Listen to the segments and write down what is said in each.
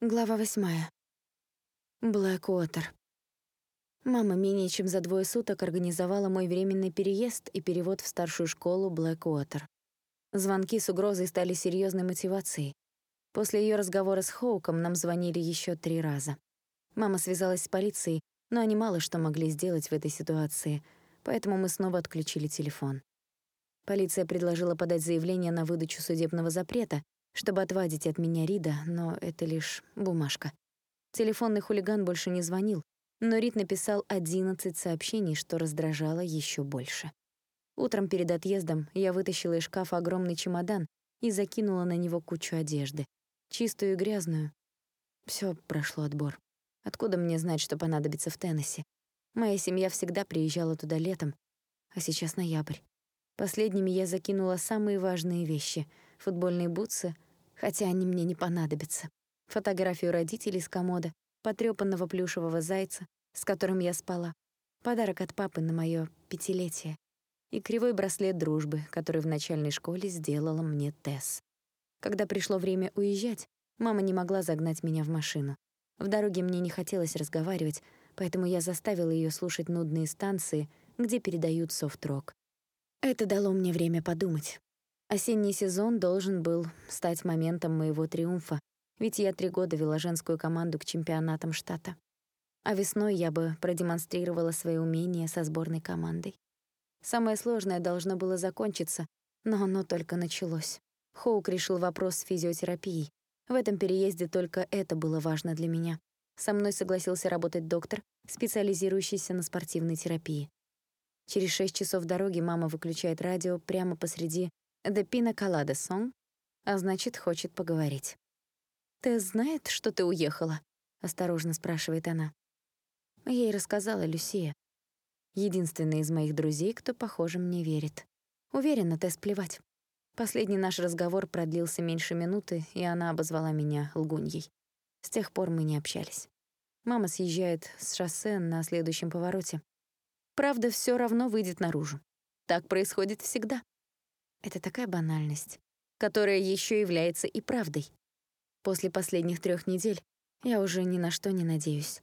Глава восьмая. Блэквотер. Мама менее чем за двое суток организовала мой временный переезд и перевод в старшую школу Блэквотер. Звонки с угрозой стали серьезной мотивацией. После ее разговора с Хоуком нам звонили еще три раза. Мама связалась с полицией, но они мало что могли сделать в этой ситуации, поэтому мы снова отключили телефон. Полиция предложила подать заявление на выдачу судебного запрета, чтобы отвадить от меня Рида, но это лишь бумажка. Телефонный хулиган больше не звонил, но Рид написал 11 сообщений, что раздражало еще больше. Утром перед отъездом я вытащила из шкафа огромный чемодан и закинула на него кучу одежды, чистую и грязную. Все прошло отбор. Откуда мне знать, что понадобится в Теннесси? Моя семья всегда приезжала туда летом, а сейчас ноябрь. Последними я закинула самые важные вещи — футбольные бутсы, хотя они мне не понадобятся, фотографию родителей с комода, потрёпанного плюшевого зайца, с которым я спала, подарок от папы на моё пятилетие и кривой браслет дружбы, который в начальной школе сделала мне Тесс. Когда пришло время уезжать, мама не могла загнать меня в машину. В дороге мне не хотелось разговаривать, поэтому я заставила её слушать нудные станции, где передают софт-рок. Это дало мне время подумать. Осенний сезон должен был стать моментом моего триумфа, ведь я три года вела женскую команду к чемпионатам штата. А весной я бы продемонстрировала свои умения со сборной командой. Самое сложное должно было закончиться, но оно только началось. Хоук решил вопрос с физиотерапией. В этом переезде только это было важно для меня. Со мной согласился работать доктор, специализирующийся на спортивной терапии. Через шесть часов дороги мама выключает радио прямо посреди «The Pina Colada Song», а значит, хочет поговорить. «Ты знает, что ты уехала?» — осторожно спрашивает она. Ей рассказала Люсия. Единственная из моих друзей, кто, похоже, мне верит. Уверена, Тесс плевать. Последний наш разговор продлился меньше минуты, и она обозвала меня лгуньей. С тех пор мы не общались. Мама съезжает с шоссе на следующем повороте. Правда все равно выйдет наружу. Так происходит всегда. Это такая банальность, которая еще является и правдой. После последних трех недель я уже ни на что не надеюсь.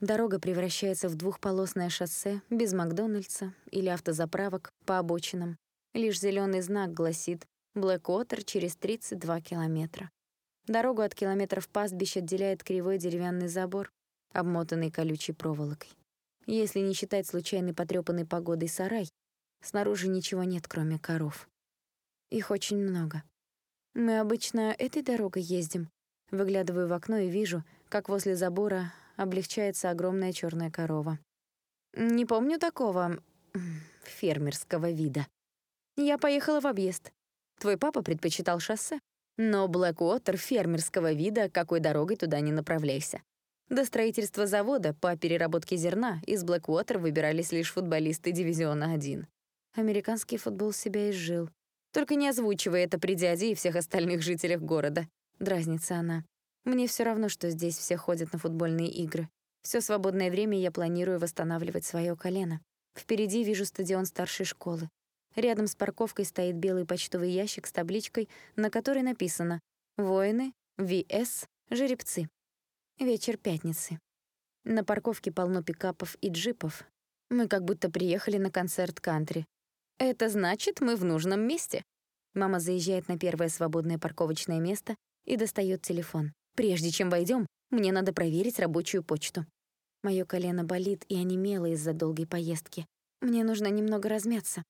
Дорога превращается в двухполосное шоссе без Макдональдса или автозаправок по обочинам. Лишь зеленый знак гласит «Блэквотер через 32 километра». Дорогу от километров пастбищ отделяет кривой деревянный забор, обмотанный колючей проволокой. Если не считать случайной потрёпанной погодой сарай, снаружи ничего нет, кроме коров. Их очень много. Мы обычно этой дорогой ездим. Выглядываю в окно и вижу, как возле забора облегчается огромная чёрная корова. Не помню такого фермерского вида. Я поехала в объезд. Твой папа предпочитал шоссе. Но Блэквотер фермерского вида, какой дорогой туда не направляйся. До строительства завода по переработке зерна из Блэквотер выбирались лишь футболисты дивизиона 1. Американский футбол себя изжил. Только не озвучивая это при дяде и всех остальных жителях города. Дразнится она. Мне все равно, что здесь все ходят на футбольные игры. Все свободное время я планирую восстанавливать свое колено. Впереди вижу стадион старшей школы. Рядом с парковкой стоит белый почтовый ящик с табличкой, на которой написано «Воины, ВС, жеребцы». Вечер пятницы. На парковке полно пикапов и джипов. Мы как будто приехали на концерт кантри. Это значит, мы в нужном месте. Мама заезжает на первое свободное парковочное место и достает телефон. Прежде чем войдем, мне надо проверить рабочую почту. Моё колено болит и онемело из-за долгой поездки. Мне нужно немного размяться.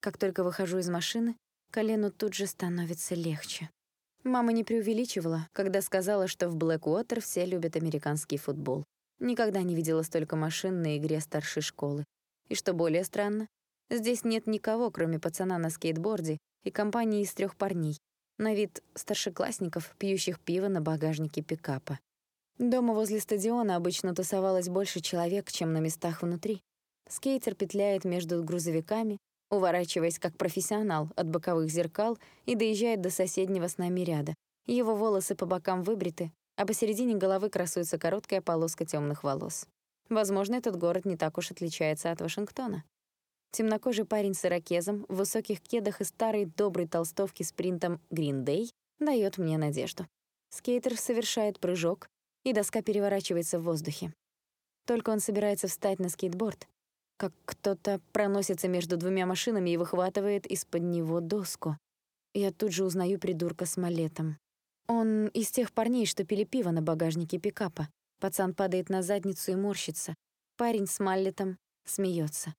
Как только выхожу из машины, колену тут же становится легче. Мама не преувеличивала, когда сказала, что в Блэквотер все любят американский футбол. Никогда не видела столько машин на игре старшей школы. И что более странно, здесь нет никого, кроме пацана на скейтборде и компании из трех парней, на вид старшеклассников, пьющих пиво на багажнике пикапа. Дома возле стадиона обычно тусовалось больше человек, чем на местах внутри. Скейтер петляет между грузовиками, уворачиваясь как профессионал от боковых зеркал и доезжает до соседнего с нами ряда. Его волосы по бокам выбриты, а посередине головы красуется короткая полоска темных волос. Возможно, этот город не так уж отличается от Вашингтона. Темнокожий парень с ирокезом, в высоких кедах и старой доброй толстовке с принтом «Green Day» даёт мне надежду. Скейтер совершает прыжок, и доска переворачивается в воздухе. Только он собирается встать на скейтборд, как кто-то проносится между двумя машинами и выхватывает из-под него доску. Я тут же узнаю придурка с малетом. Он из тех парней, что пили пиво на багажнике пикапа. Пацан падает на задницу и морщится. Парень с маллетом смеется.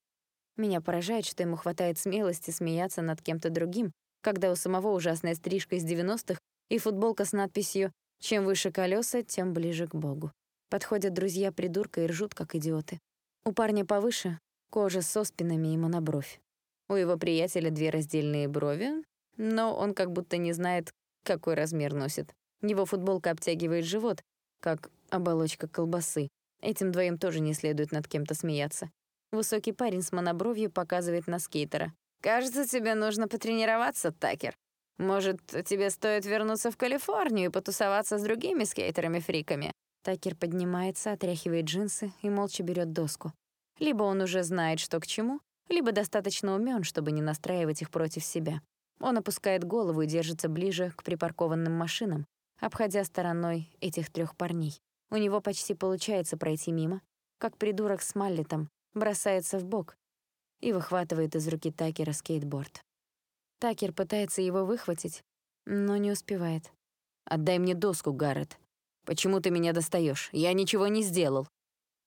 Меня поражает, что ему хватает смелости смеяться над кем-то другим, когда у самого ужасная стрижка из 90-х и футболка с надписью «Чем выше колеса, тем ближе к Богу». Подходят друзья придурка и ржут, как идиоты. У парня повыше кожа с оспинами и монобровь. У его приятеля две раздельные брови, но он как будто не знает, какой размер носит. Его футболка обтягивает живот, как оболочка колбасы. Этим двоим тоже не следует над кем-то смеяться. Высокий парень с монобровью показывает на скейтера. «Кажется, тебе нужно потренироваться, Такер. Может, тебе стоит вернуться в Калифорнию и потусоваться с другими скейтерами-фриками?» Такер поднимается, отряхивает джинсы и молча берет доску. Либо он уже знает, что к чему, либо достаточно умен, чтобы не настраивать их против себя. Он опускает голову и держится ближе к припаркованным машинам, обходя стороной этих трех парней. У него почти получается пройти мимо, как придурок с маллетом бросается в бок и выхватывает из руки Такера скейтборд. Такер пытается его выхватить, но не успевает. «Отдай мне доску, Гаррет. Почему ты меня достаешь? Я ничего не сделал».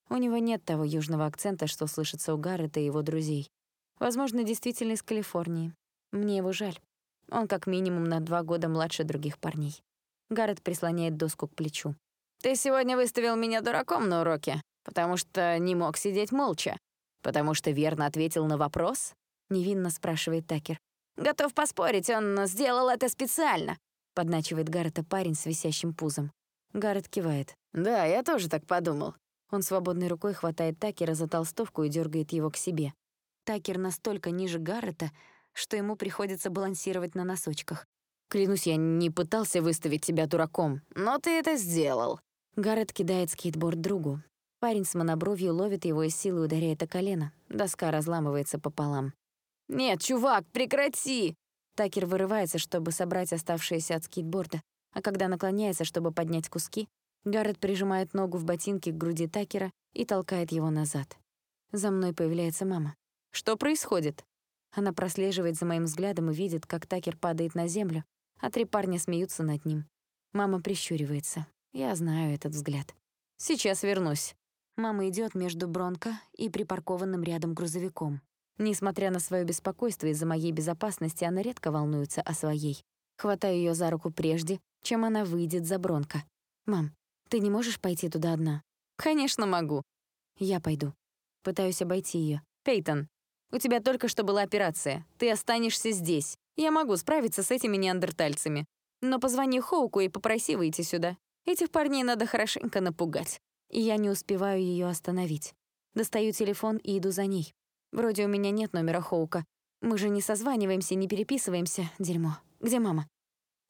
У него нет того южного акцента, что слышится у Гаррета и его друзей. Возможно, действительно из Калифорнии. Мне его жаль. Он как минимум на два года младше других парней. Гаррет прислоняет доску к плечу. «Ты сегодня выставил меня дураком на уроке, потому что не мог сидеть молча. Потому что верно ответил на вопрос?» — невинно спрашивает Такер. «Готов поспорить, он сделал это специально», — подначивает Гаррета парень с висящим пузом. Гаррет кивает. «Да, я тоже так подумал». Он свободной рукой хватает Такера за толстовку и дергает его к себе. Такер настолько ниже Гаррета, что ему приходится балансировать на носочках. «Клянусь, я не пытался выставить тебя дураком, но ты это сделал». Гаррет кидает скейтборд другу. Парень с монобровью ловит его и силой ударяет о колено. Доска разламывается пополам. «Нет, чувак, прекрати!» Такер вырывается, чтобы собрать оставшиеся от скейтборда, а когда наклоняется, чтобы поднять куски, Гаррет прижимает ногу в ботинке к груди Такера и толкает его назад. За мной появляется мама. «Что происходит?» Она прослеживает за моим взглядом и видит, как Такер падает на землю, а три парня смеются над ним. Мама прищуривается. Я знаю этот взгляд. «Сейчас вернусь». Мама идет между Бронко и припаркованным рядом грузовиком. Несмотря на свое беспокойство из-за моей безопасности, она редко волнуется о своей. Хватаю ее за руку прежде, чем она выйдет за Бронко. «Мам, ты не можешь пойти туда одна?» «Конечно могу». «Я пойду». Пытаюсь обойти ее. «Пейтон, у тебя только что была операция. Ты останешься здесь. Я могу справиться с этими неандертальцами. Но позвони Хоуку и попроси выйти сюда. Этих парней надо хорошенько напугать. И я не успеваю ее остановить. Достаю телефон и иду за ней. Вроде у меня нет номера Хоука. Мы же не созваниваемся, не переписываемся. Дерьмо. Где мама?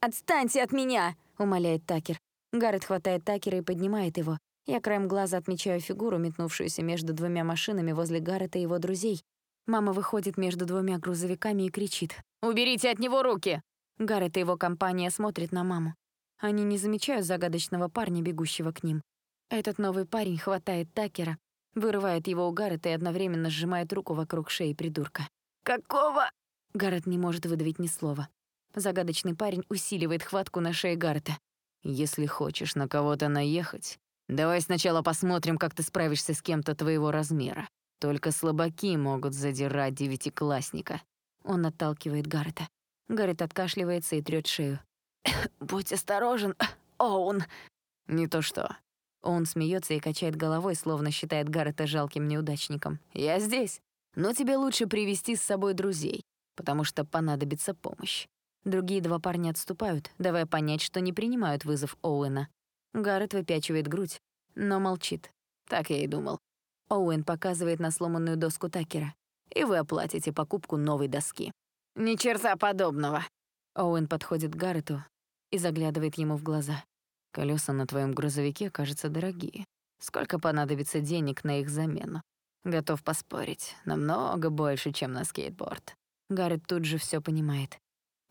«Отстаньте от меня!» — умоляет Такер. Гаррет хватает Такера и поднимает его. Я краем глаза отмечаю фигуру, метнувшуюся между двумя машинами возле Гаррета и его друзей, Мама выходит между двумя грузовиками и кричит. «Уберите от него руки!» Гаррет и его компания смотрят на маму. Они не замечают загадочного парня, бегущего к ним. Этот новый парень хватает Такера, вырывает его у Гаррета и одновременно сжимает руку вокруг шеи придурка. «Какого?» Гаррет не может выдавить ни слова. Загадочный парень усиливает хватку на шее Гаррета. «Если хочешь на кого-то наехать, давай сначала посмотрим, как ты справишься с кем-то твоего размера. Только слабаки могут задирать девятиклассника. Он отталкивает Гаррета. Гаррет откашливается и трёт шею. «Будь осторожен, Оун!» «Не то что». Он смеется и качает головой, словно считает Гаррета жалким неудачником. «Я здесь. Но тебе лучше привести с собой друзей, потому что понадобится помощь». Другие два парня отступают, давая понять, что не принимают вызов Оуэна. Гаррет выпячивает грудь, но молчит. Так я и думал. Оуэн показывает на сломанную доску Такера. «И вы оплатите покупку новой доски». «Ни черта подобного». Оуэн подходит к Гаррету и заглядывает ему в глаза. «Колёса на твоем грузовике, кажется, дорогие. Сколько понадобится денег на их замену? Готов поспорить. Намного больше, чем на скейтборд». Гаррет тут же всё понимает.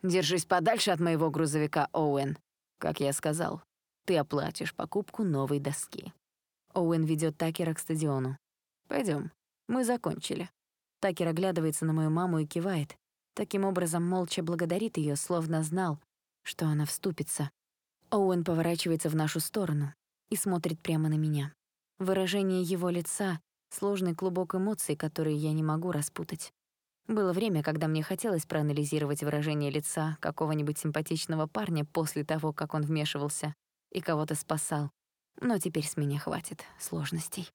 «Держись подальше от моего грузовика, Оуэн. Как я сказал, Ты оплатишь покупку новой доски. Оуэн ведет Такера к стадиону. Пойдем, мы закончили. Такер оглядывается на мою маму и кивает. Таким образом, молча благодарит ее, словно знал, что она вступится. Оуэн поворачивается в нашу сторону и смотрит прямо на меня. Выражение его лица — сложный клубок эмоций, которые я не могу распутать. Было время, когда мне хотелось проанализировать выражение лица какого-нибудь симпатичного парня после того, как он вмешивался и кого-то спасал. Но теперь с меня хватит сложностей.